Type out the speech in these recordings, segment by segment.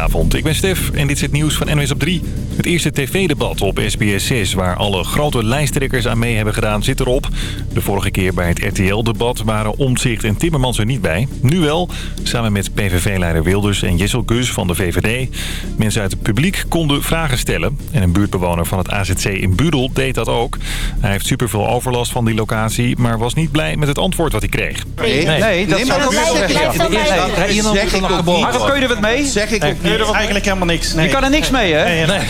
Goedenavond, ik ben Stef en dit is het nieuws van NWS op 3. Het eerste tv-debat op SBS 6, waar alle grote lijsttrekkers aan mee hebben gedaan, zit erop. De vorige keer bij het RTL-debat waren Omtzigt en Timmermans er niet bij. Nu wel, samen met PVV-leider Wilders en Jessel Gus van de VVD. Mensen uit het publiek konden vragen stellen. En een buurtbewoner van het AZC in Budel deed dat ook. Hij heeft superveel overlast van die locatie, maar was niet blij met het antwoord wat hij kreeg. Nee, nee, dat zou ik wel zeggen. Maar wat kun je er wat mee? Zeg ik ook niet. Eigenlijk helemaal niks. Nee. Je kan er niks mee, hè? Nee, nee.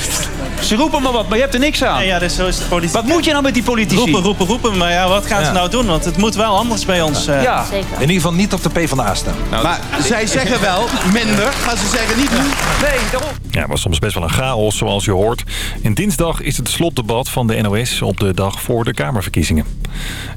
Ze roepen maar wat, maar je hebt er niks aan. Nee, ja, dus zo is de politiek. Wat moet je nou met die politici? Roepen, roepen, roepen. Maar ja, wat gaan ze nou doen? Want het moet wel anders bij ons. eh. Ja. In ieder geval niet op de PvdA staan. Maar zij zeggen wel minder, maar ze zeggen niet hoe. Nee, daarom. Ja, het was soms best wel een chaos, zoals je hoort. En dinsdag is het slotdebat van de NOS op de dag voor de Kamerverkiezingen.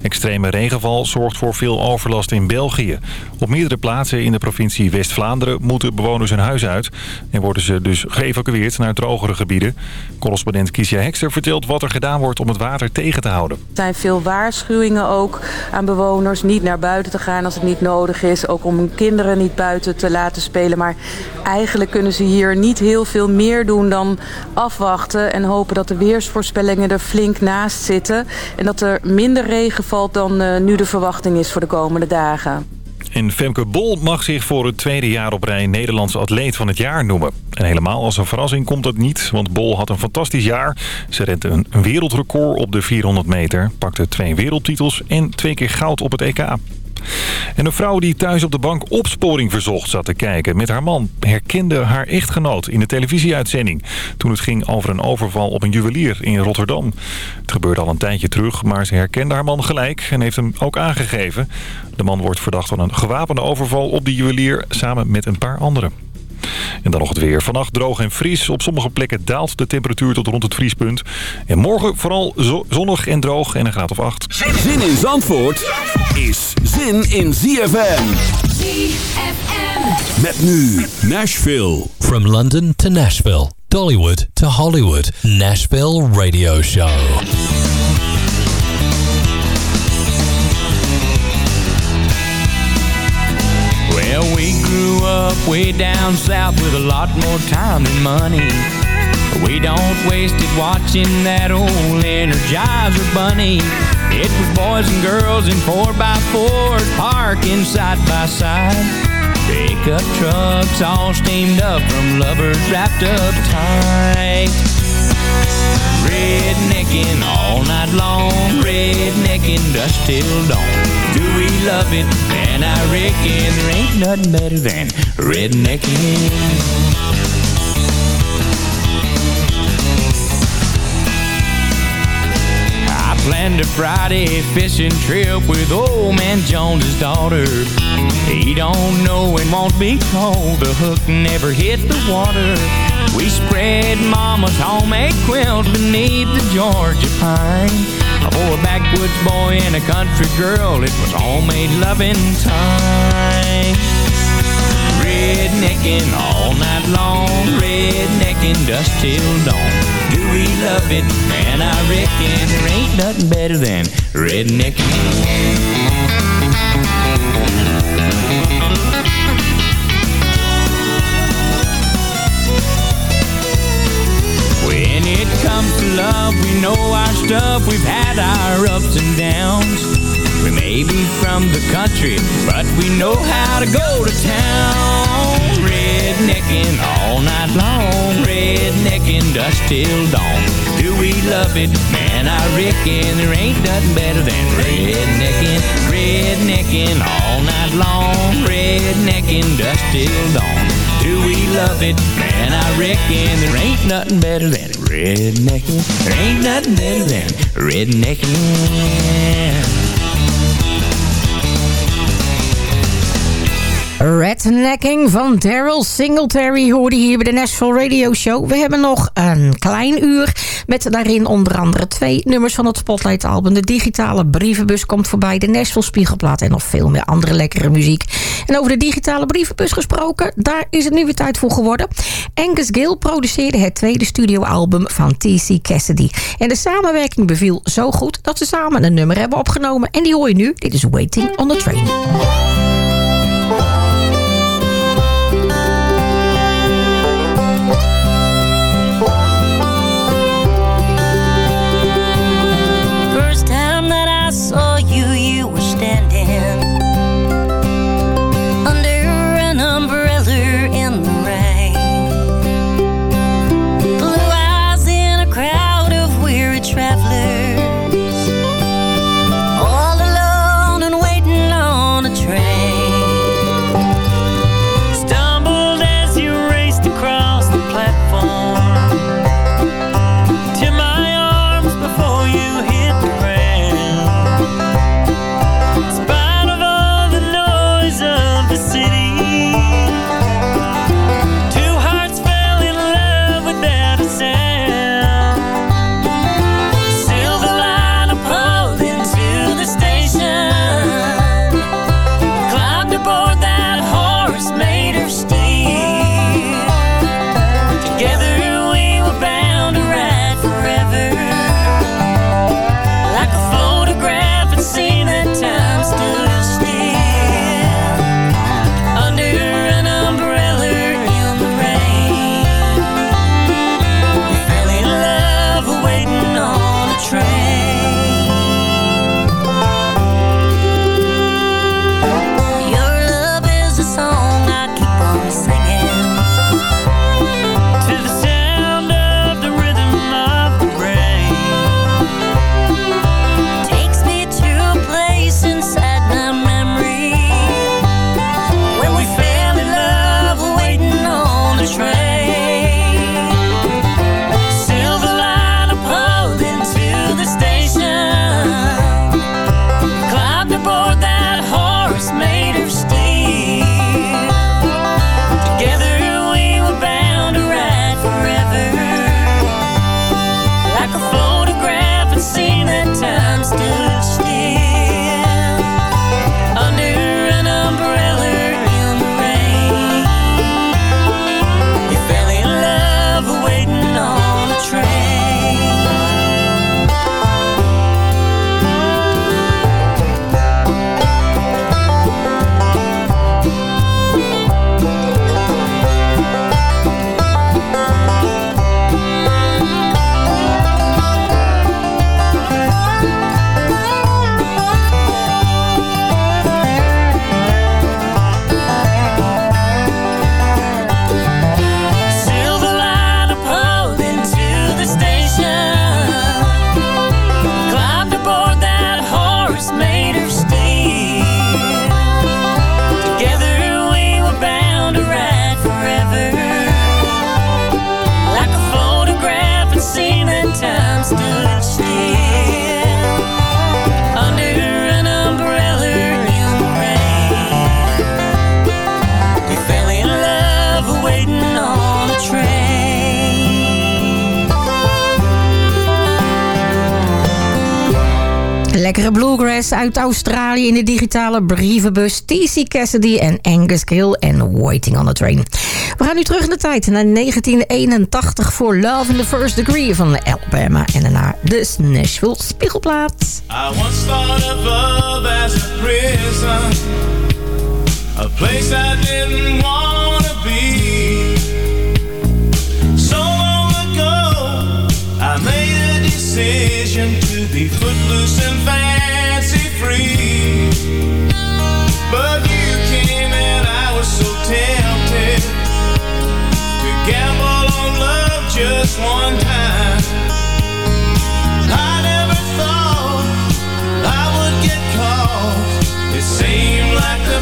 Extreme regenval zorgt voor veel overlast in België. Op meerdere plaatsen in de provincie West-Vlaanderen moeten bewoners hun huis uit... en worden ze dus geëvacueerd naar drogere gebieden. Correspondent Kiesja Hekster vertelt wat er gedaan wordt om het water tegen te houden. Er zijn veel waarschuwingen ook aan bewoners niet naar buiten te gaan als het niet nodig is. Ook om hun kinderen niet buiten te laten spelen. Maar eigenlijk kunnen ze hier niet heel veel meer doen dan afwachten... en hopen dat de weersvoorspellingen er flink naast zitten... en dat er minder regen valt dan eh, nu de verwachting is voor de komende dagen. En Femke Bol mag zich voor het tweede jaar op rij Nederlandse atleet van het jaar noemen. En helemaal als een verrassing komt dat niet, want Bol had een fantastisch jaar. Ze rende een een wereldrecord op de 400 meter, pakte twee wereldtitels en twee keer goud op het EK. En een vrouw die thuis op de bank opsporing verzocht zat te kijken met haar man... herkende haar echtgenoot in de televisieuitzending... toen het ging over een overval op een juwelier in Rotterdam. Het gebeurde al een tijdje terug, maar ze herkende haar man gelijk... en heeft hem ook aangegeven. De man wordt verdacht van een gewapende overval op de juwelier... samen met een paar anderen. En dan nog het weer. Vannacht droog en fris. Op sommige plekken daalt de temperatuur tot rond het vriespunt. En morgen vooral zo- zonnig en droog en een graad of 8. Zin in Zandvoort is zin in ZFM. Met nu Nashville. From London to Nashville, Dollywood to Hollywood, Nashville Radio Show. Well, we up way down south with a lot more time than money. We don't waste it watching that old Energizer bunny. It was boys and girls in 4x4s parking side by side. Pickup trucks all steamed up from lovers wrapped up tight. Rednecking all night long, rednecking dust till dawn. Do we love it? Man, I reckon there ain't nothing better than rednecking. Planned a Friday fishing trip with old man Jones's daughter. He don't know and won't be told the hook never hit the water. We spread mama's homemade quilt beneath the Georgia pine. For a backwoods boy and a country girl, it was homemade loving time. Rednecking all night long, rednecking dust till dawn. We love it? Man, I reckon there ain't nothing better than rednecking. When it comes to love, we know our stuff. We've had our ups and downs. We may be from the country, but we know how to go to town. Rednecking all night long, rednecking dust till dawn. Do we love it? Man, I reckon there ain't nothing better than rednecking, rednecking all night long, rednecking dust till dawn. Do we love it? Man, I reckon there ain't nothing better than rednecking. There ain't nothing better than rednecking. Rednecking van Daryl Singletary hoorde hier bij de Nashville Radio Show. We hebben nog een klein uur met daarin onder andere twee nummers van het Spotlight album. De digitale brievenbus komt voorbij, de Nashville Spiegelplaat en nog veel meer andere lekkere muziek. En over de digitale brievenbus gesproken, daar is het nu weer tijd voor geworden. Angus Gill produceerde het tweede studioalbum van T.C. Cassidy. En de samenwerking beviel zo goed dat ze samen een nummer hebben opgenomen. En die hoor je nu, dit is Waiting on the Train. Uit Australië in de digitale brievenbus. TC Cassidy en Angus Gill en Waiting on a Train. We gaan nu terug in de tijd naar 1981 voor Love in the First Degree van Alabama. En daarna de Nashville Spiegelplaat. I once thought of love as a prison. A place I didn't want to be. So long ago, I made a decision to be footloose and just one time. I never thought I would get caught. It seemed like the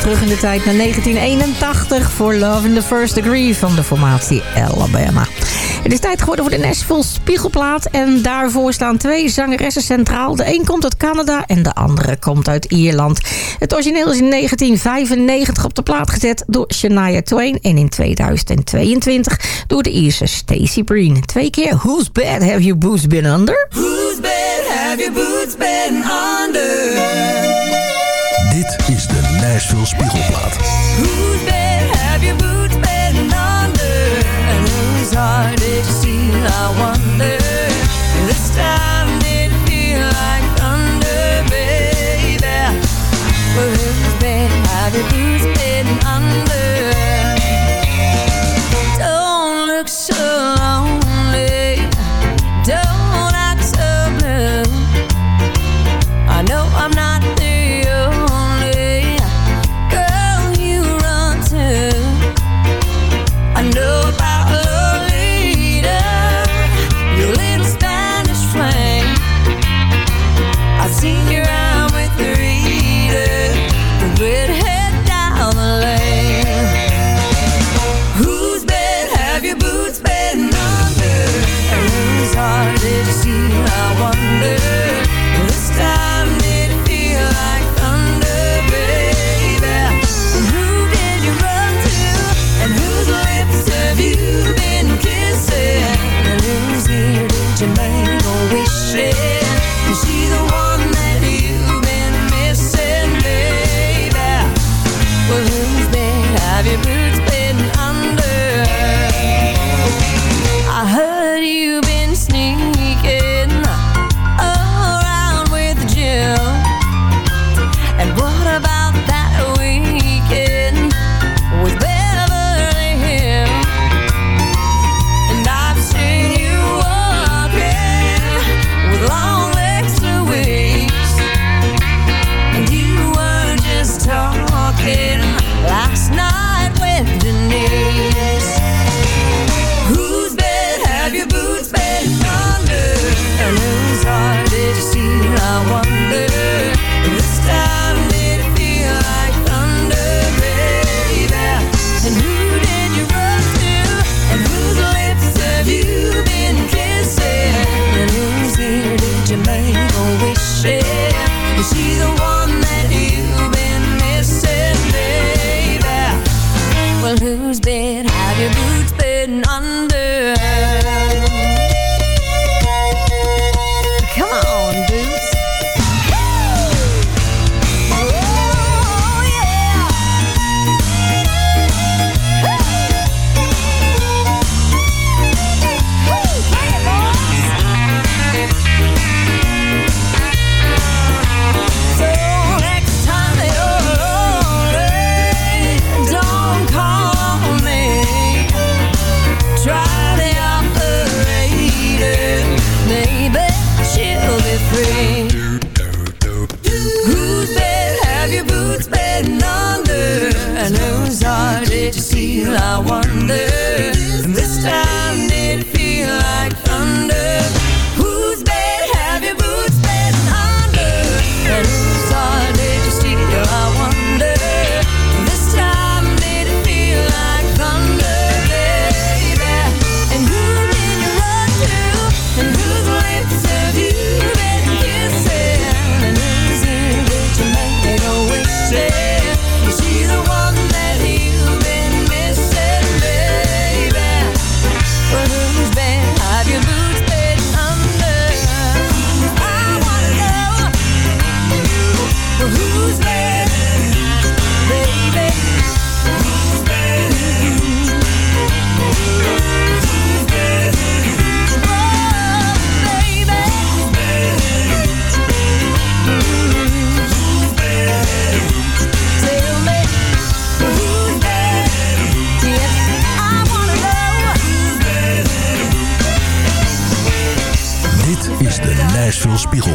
terug in de tijd naar 1981 voor Love in the First Degree van de formatie Alabama. Het is tijd geworden voor de Nashville Spiegelplaat. En daarvoor staan twee zangeressen centraal. De een komt uit Canada en de andere komt uit Ierland. Het origineel is in 1995 op de plaat gezet door Shania Twain. En in 2022 door de Ierse Stacey Breen. Twee keer Whose Bed Have You Boots Been Under? Whose bed have your boots been under? Nashville Spiegelplaat. Whose bed have your boots been? And whose heart see? I. bed have your boots been under? And whose did you steal? I wonder.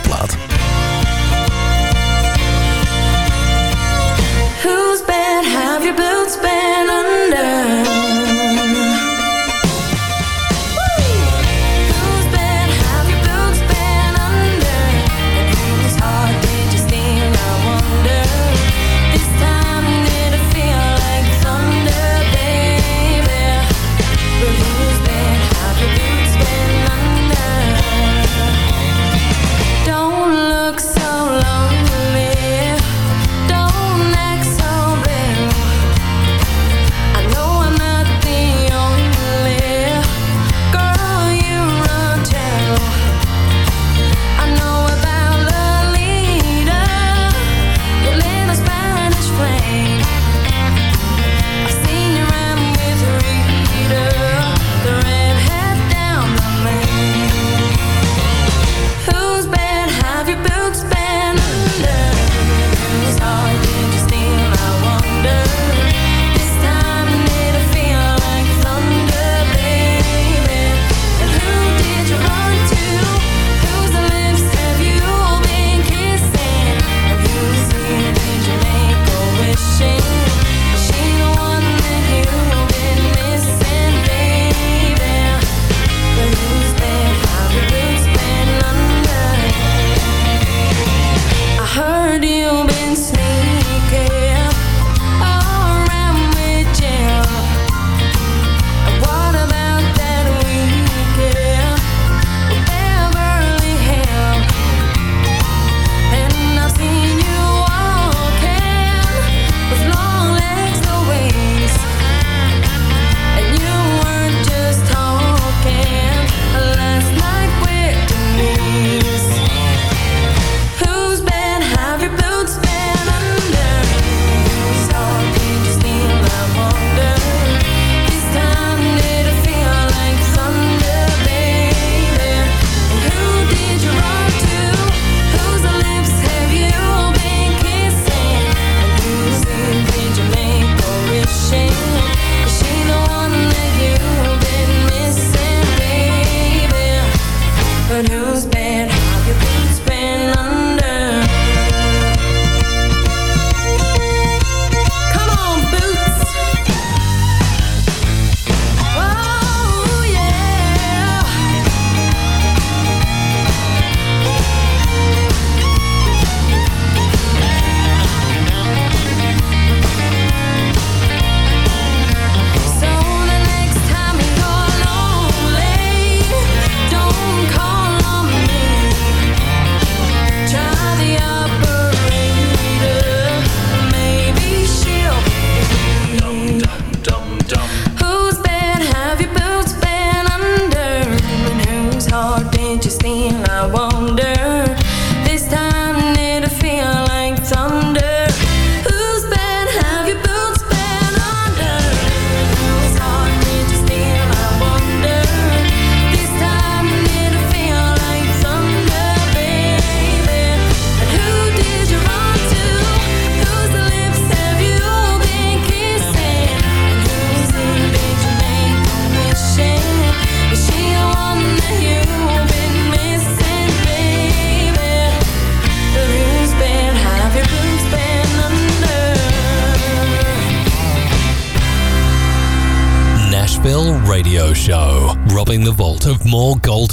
plaat.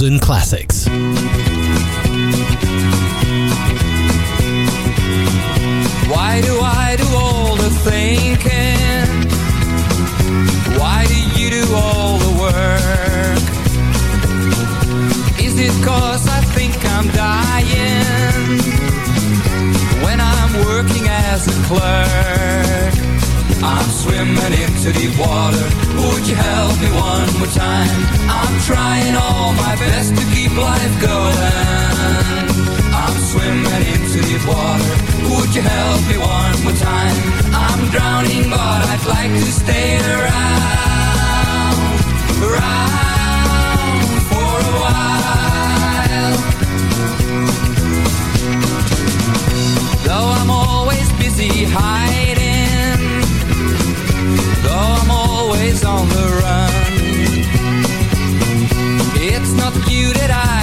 Golden classics. Swimming into deep water. Would you help me one more time? I'm trying all my best to keep life going. I'm swimming into deep water. Would you help me one more time? I'm drowning but I'd like to stay around. Around for a while. Though I'm always busy hiding I'm always on the run. It's not you that I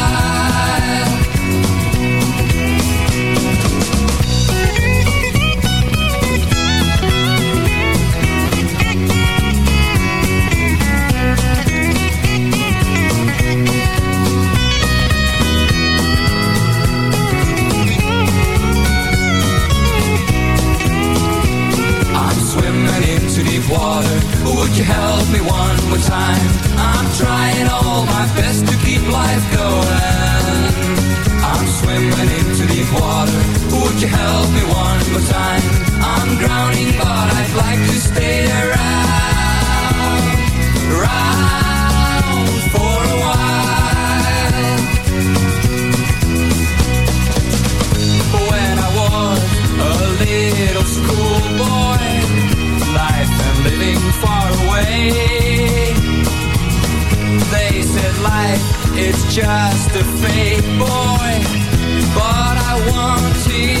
you help me one more time? I'm drowning but I'd like to stay around Around for a while When I was a little schoolboy Life and living far away They said life, it's just a fake boy But I want it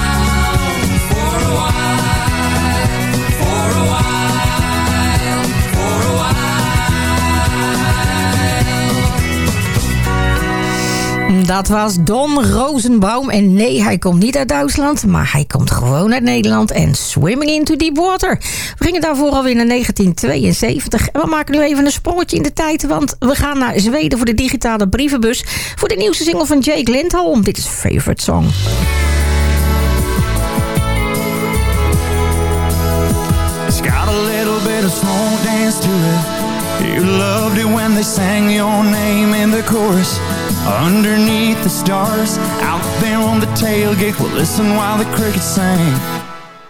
Dat was Don Rosenbaum. En nee, hij komt niet uit Duitsland, maar hij komt gewoon uit Nederland. En Swimming into Deep Water. We gingen daarvoor alweer naar 1972. En we maken nu even een sprongetje in de tijd, want we gaan naar Zweden voor de digitale brievenbus. Voor de nieuwste single van Jake Lindholm. Dit is Favorite Song. It's got a little bit of slow dance to it. You loved it when they sang your name in the chorus. Underneath the stars, out there on the tailgate, we'll listen while the crickets sang.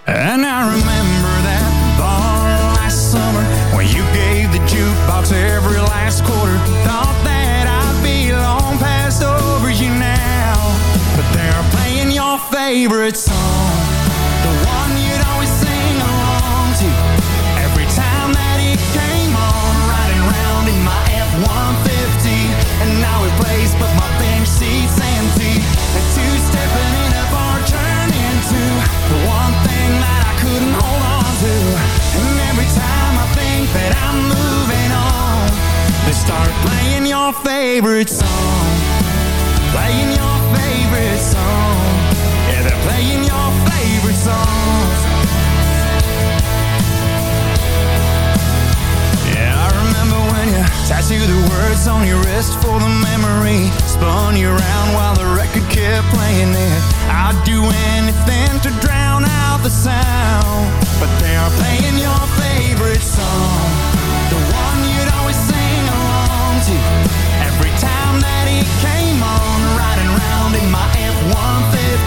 And I remember that bar last summer when you gave the jukebox every last quarter. Thought that I'd be long past over you now, but they're playing your favorite song, your favorite song, playing your favorite song. Yeah, they're playing your favorite songs. Yeah, I remember when you tattooed the words on your wrist for the memory Spun you around while the record kept playing it I'd do anything to drown out the sound But they are playing your favorite song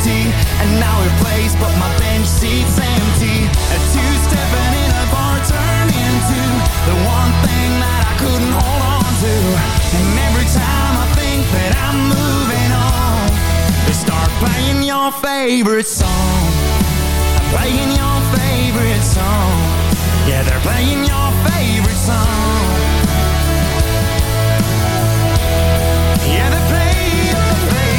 F-150 And now it plays but my bench seat's empty. A two-stepping in a bar turned into The one thing that I couldn't hold on to. And every time I think that I'm moving on They start playing your favorite song. Playing your favorite song. Yeah, they're playing your favorite song. Yeah, they play your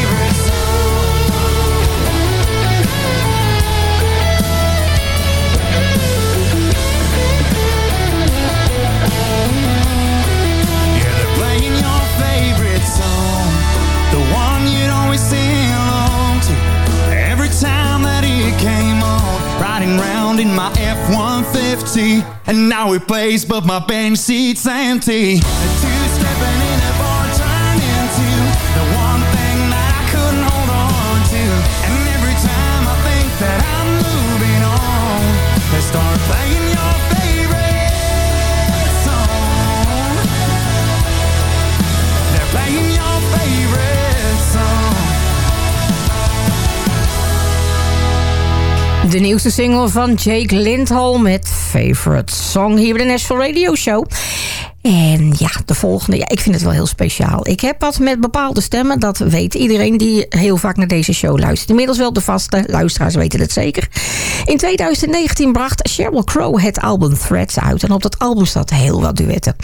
always sing along to. Every time that it came on Riding round in my F-150. And now it plays but my bench seat's empty. Two-stepping in a bar turned into The one thing that I couldn't hold on to. And every time I think that I'm moving on They start playing De nieuwste single van Jake Lindholm met Favorite Song hier bij de Nashville Radio Show. En ja, de volgende. Ja, ik vind het wel heel speciaal. Ik heb wat met bepaalde stemmen. Dat weet iedereen die heel vaak naar deze show luistert. Inmiddels wel de vaste luisteraars weten het zeker. In 2019 bracht Sheryl Crow het album Threads uit. En op dat album staat heel wat duetten.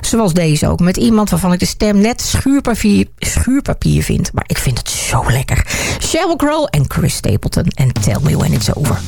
Zoals deze ook. Met iemand waarvan ik de stem net schuurpapier, schuurpapier vind. Maar ik vind het zo lekker. Sheryl Crow en Chris Stapleton. En Tell Me When It's Over.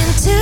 Into.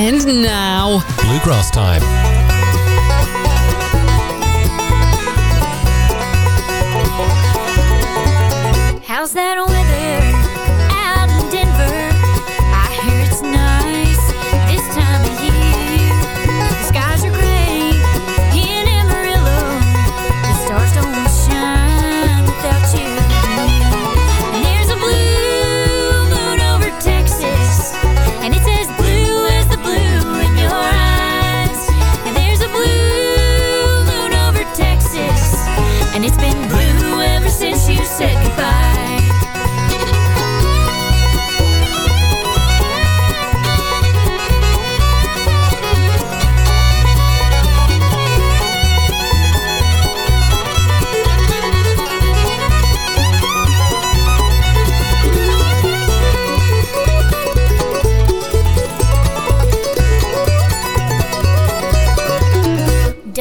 And now... Bluegrass time. How's that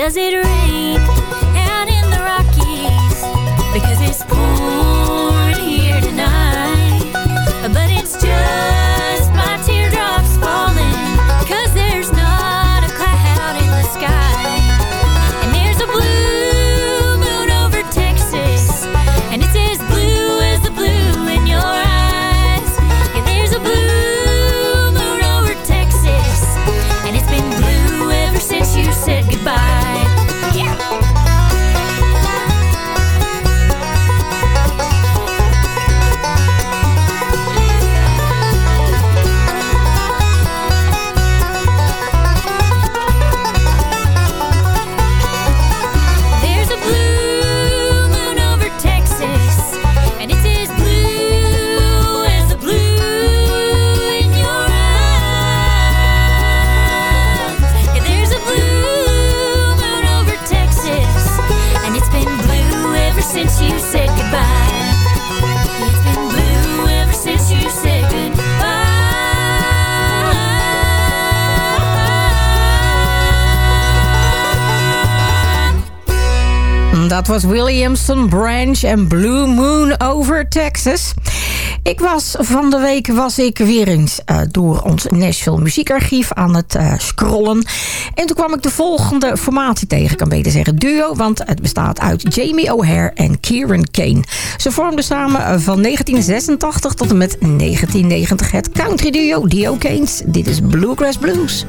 Does it Dat was Williamson Branch en Blue Moon over Texas. Ik was van de week was ik weer eens eh, door ons Nashville muziekarchief aan het eh, scrollen. En toen kwam ik de volgende formatie tegen, ik kan beter zeggen duo. Want het bestaat uit Jamie O'Hare en Kieran Kane. Ze vormden samen eh, van 1986 tot en met 1990 het country duo Dio Kanes. Dit is Bluegrass Blues.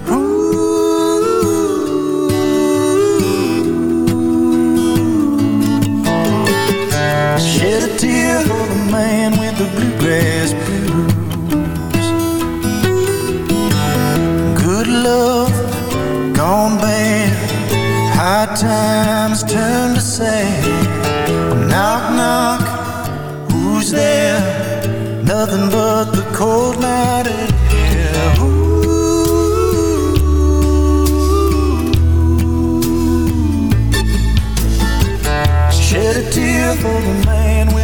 Man with the bluegrass blues. Good love gone bad. High times turn to sad. Knock, knock, who's there? Nothing but the cold night air. Ooh. Shed a tear for the man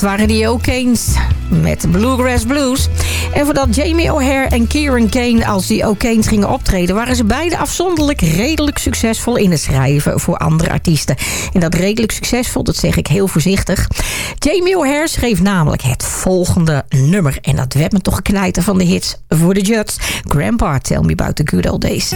dat waren de O'Kanes met Bluegrass Blues. En voordat Jamie O'Hare en Kieran Kane als die O'Kanes gingen optreden... waren ze beide afzonderlijk redelijk succesvol in het schrijven voor andere artiesten. En dat redelijk succesvol, dat zeg ik heel voorzichtig. Jamie O'Hare schreef namelijk het volgende nummer. En dat werd me toch knijten van de hits voor de Judds. Grandpa, tell me about the good old days.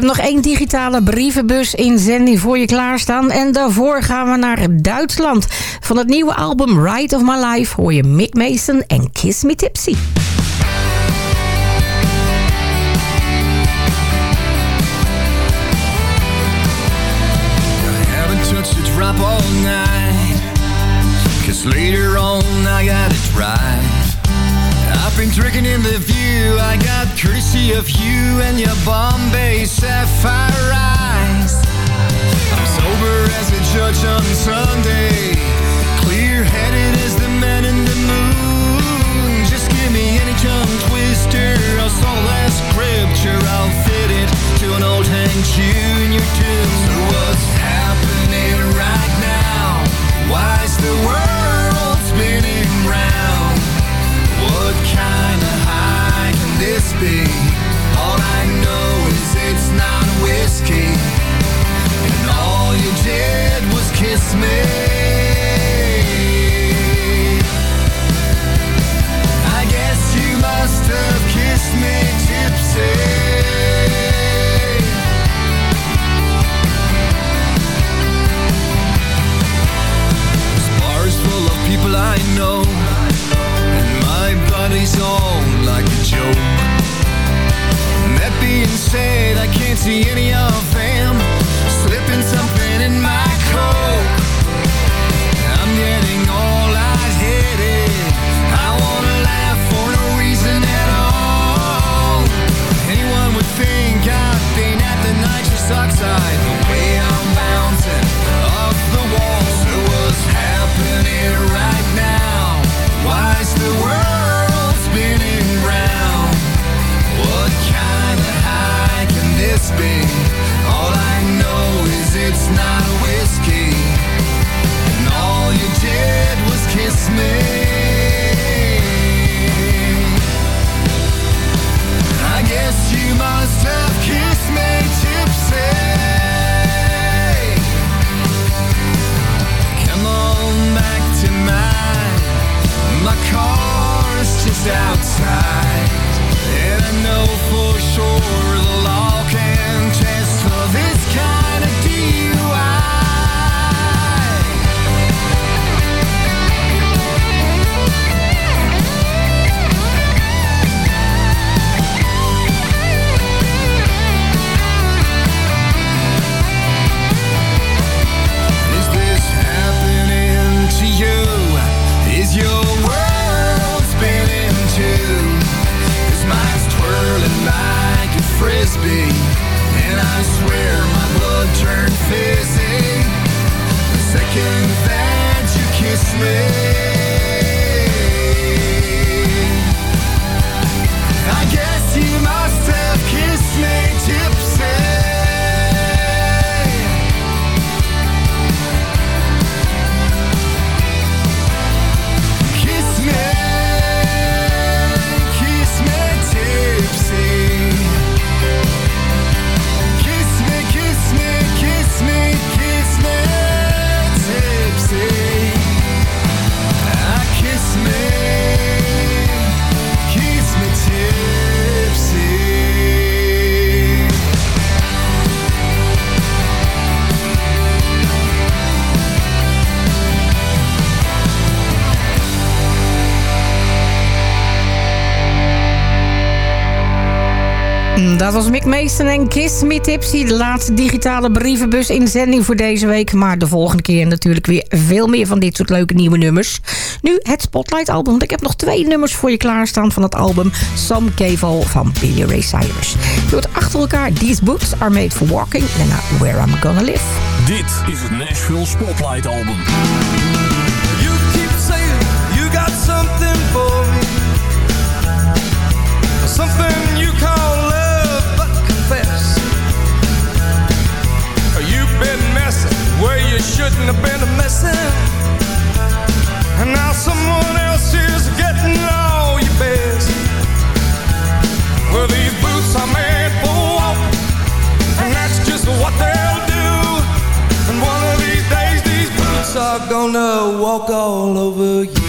Heb nog één digitale brievenbus in zending voor je klaarstaan. En daarvoor gaan we naar Duitsland. Van het nieuwe album Ride of My Life hoor je Mick Mason en Kiss Me Tipsy. later been drinking in the view. I got courtesy of you and your Bombay sapphire eyes. I'm sober as a judge on Sunday. Clear-headed as the man in the moon. Just give me any tongue twister. Or soul-less scripture I'll fit it to an old Hank Jr. tune So what's happening right now? Why's the world be? All I know is it's not whiskey. And all you did was kiss me. I guess you must have kissed me tipsy was Mick Mason en Kiss Me Tipsy. De laatste digitale brievenbus inzending voor deze week. Maar de volgende keer natuurlijk weer veel meer van dit soort leuke nieuwe nummers. Nu het Spotlight album. Want ik heb nog twee nummers voor je klaarstaan van het album Some Cave van Billy Ray Cyrus. Je hoort achter elkaar These Boots Are Made For Walking. En daarna Where I'm Gonna Live. Dit is het Nashville Spotlight album. You keep saying you got something for me. Something shouldn't have been messing. And now someone else is getting all your best. Well, these boots are made for and that's just what they'll do. And one of these days, these boots are gonna walk all over you.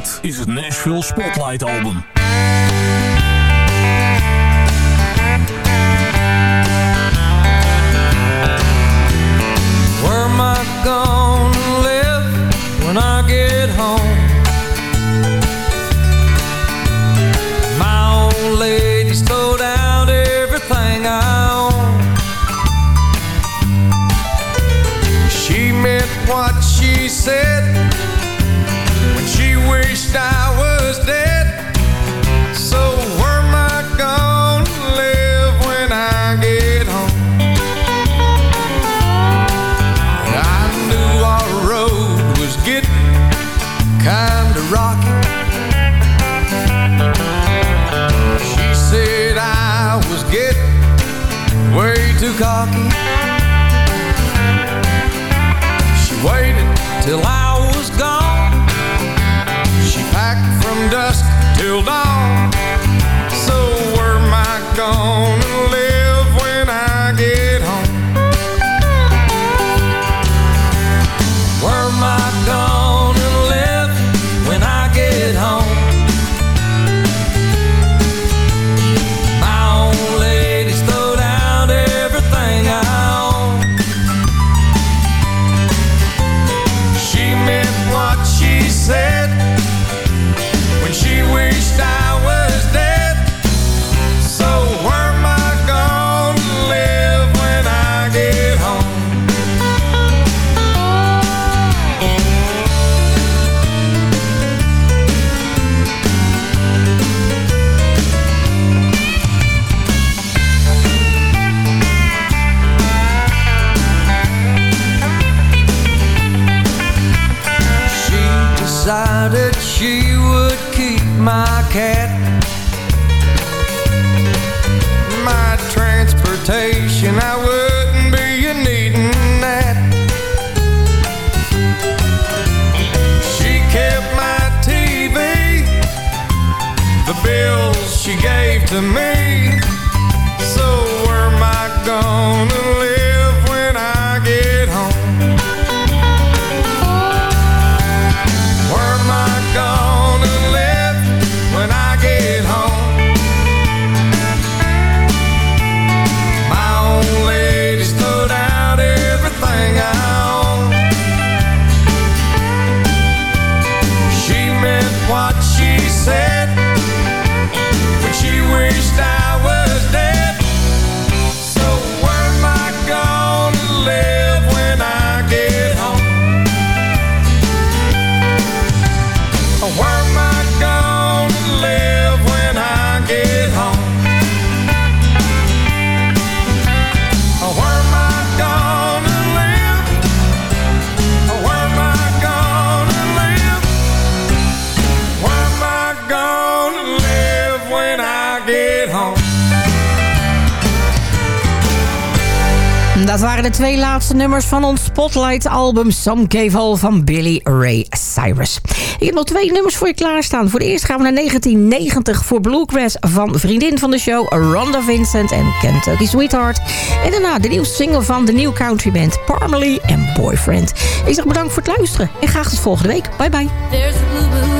Dit is het Nashville Spotlight Album. Where am I gonna live when I get home? cat. My transportation I wouldn't be needing that. She kept my TV The bills she gave to me. So where am I going Dat waren de twee laatste nummers van ons Spotlight-album Some All van Billy Ray Cyrus. Ik heb nog twee nummers voor je klaarstaan. Voor de eerst gaan we naar 1990 voor Bluegrass van vriendin van de show Rhonda Vincent en Kentucky Sweetheart. En daarna de nieuwste single van de New Country Band Parmalee en Boyfriend. Ik zeg bedankt voor het luisteren en graag tot volgende week. Bye bye.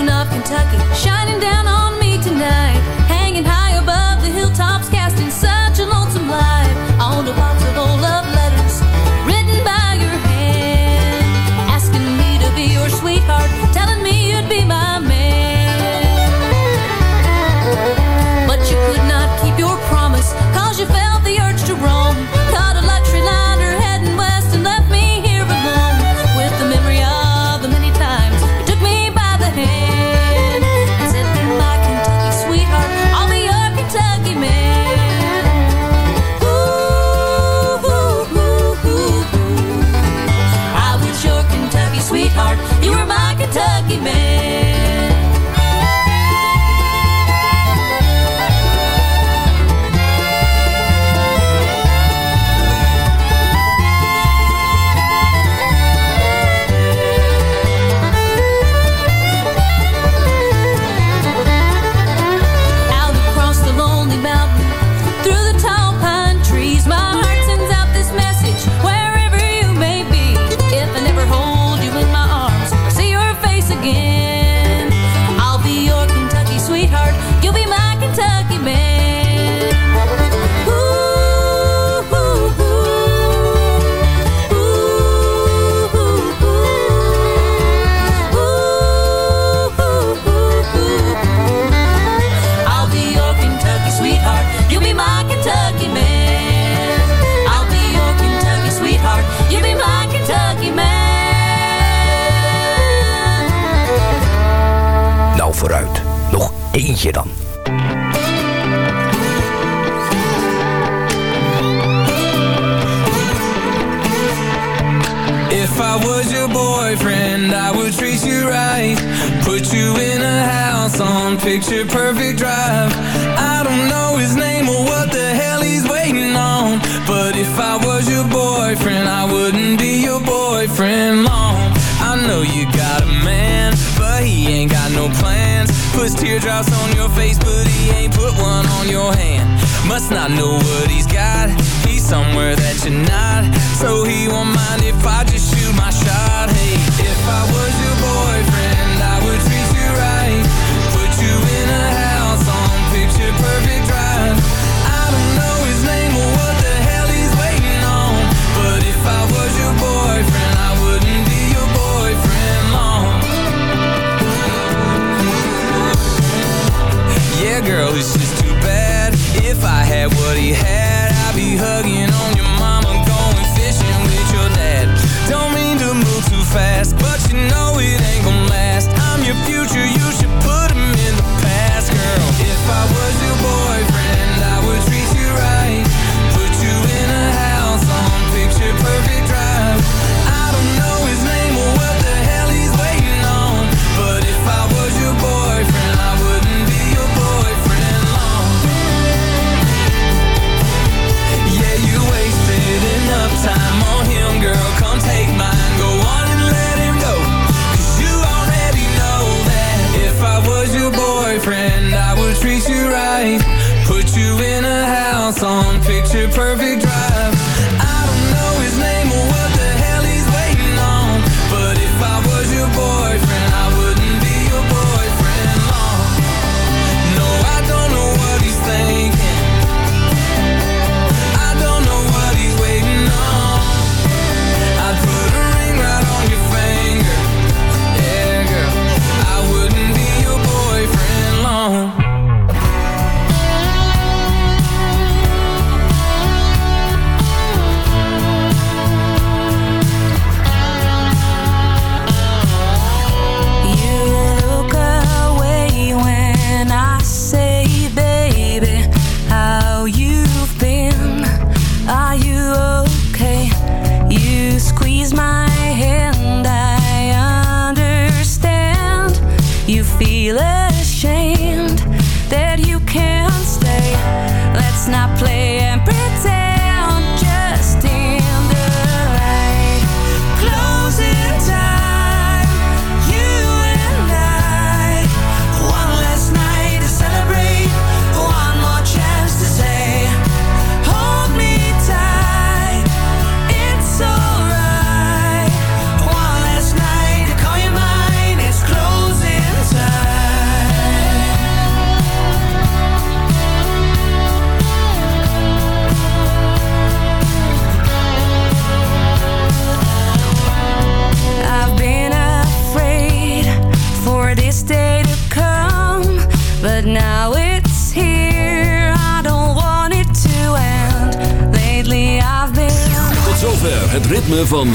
Eentje dan. If I was your boyfriend, I would treat you right. Put you in a house on picture perfect drive. I don't know his name or what the hell he's waiting on. But if I was your boyfriend, I wouldn't be your boyfriend long. I know you got he ain't got no plans. Puts teardrops on your face, but he ain't put one on your hand. Must not know what he's got. He's somewhere that you're not. So he won't mind if I just shoot my shot. Hey, if I was girl, it's just too bad. If I had what he had I'd be hugging on your mama Going fishing with your dad. Don't mean to move too fast But you know it ain't gonna last. I'm your future, you should put him in the past, girl. If I song, picture perfect